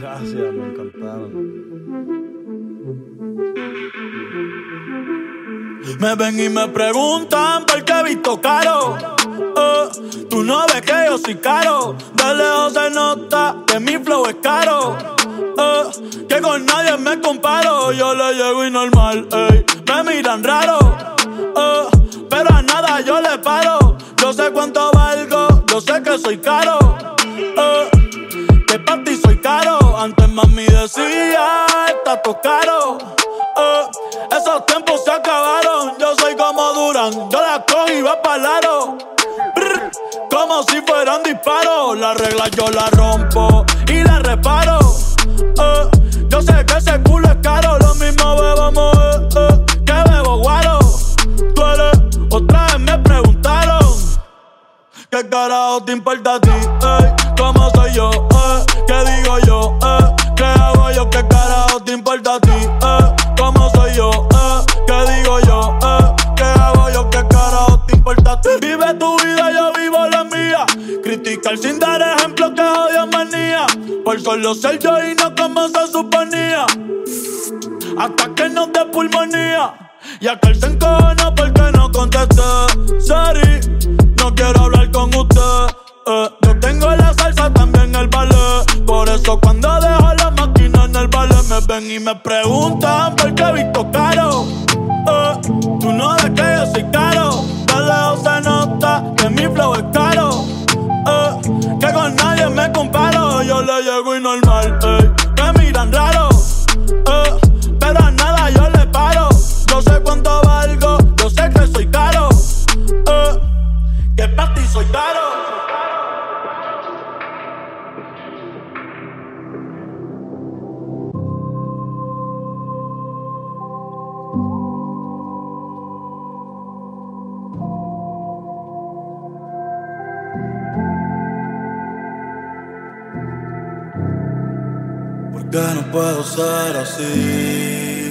Gracias, me encantaron. Me ven y me preguntan por qué he visto caro. Eh, tú no ves que yo soy caro. De lejos se nota que mi flow es caro. Eh, que con nadie me comparo. Yo le llego y normal, ey. Soy caro. que para ti soy caro. Antes mami decía, está todo caro. esos tiempos se acabaron. Yo soy como Duran. Yo la cojo y va para lado. como si fueran disparos. La regla yo la rompo carajo te importa a ti? ¿Cómo soy yo? ¿Qué digo yo? ¿Qué hago yo? ¿Qué carajo te importa a ti? ¿Cómo soy yo? ¿Qué digo yo? ¿Qué hago yo? ¿Qué carajo te importa a ti? Vive tu vida, yo vivo la mía. Criticar sin dar ejemplo que odio manía. Por solo ser yo y no como se suponía. Hasta que no dé pulmonía. Y aquel se encojona porque eso cuando dejo la máquina en el ballet me ven y me preguntan por qué he visto caro. Eh, tú no ves que yo soy caro. De lejos se nota que mi flow es caro. Eh, que con nadie me comparo. Yo le llego y normal, ey. Me miran raro, Que no puedo ser así,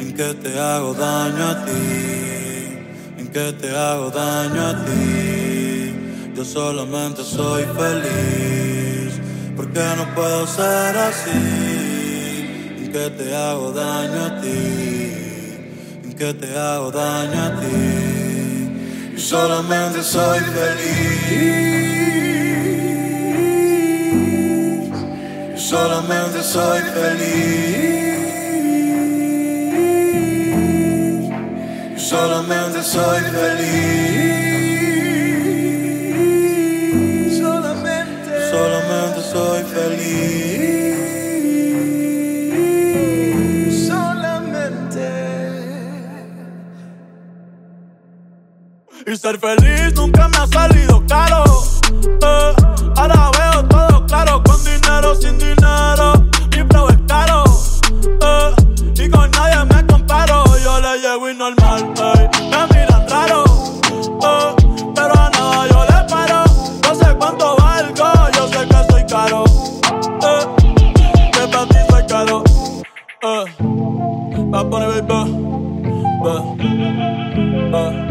en que te hago daño a ti, en que te hago daño a ti. Yo solamente soy feliz, porque no puedo ser así, en que te hago daño a ti, en que te hago daño a ti. Yo solamente soy feliz. Solamente soy feliz. Solamente soy feliz. Solamente, solamente soy feliz. Solamente. Y ser feliz nunca me ha salido sin dinero, mi flow es caro. Eh, y con nadie me comparo. Yo le llego y normal, me miran raro. Eh, pero a nada yo le paro. No sé cuánto valgo, yo sé que soy caro. Eh, que para ti soy caro. Eh, va a poner baby. Eh,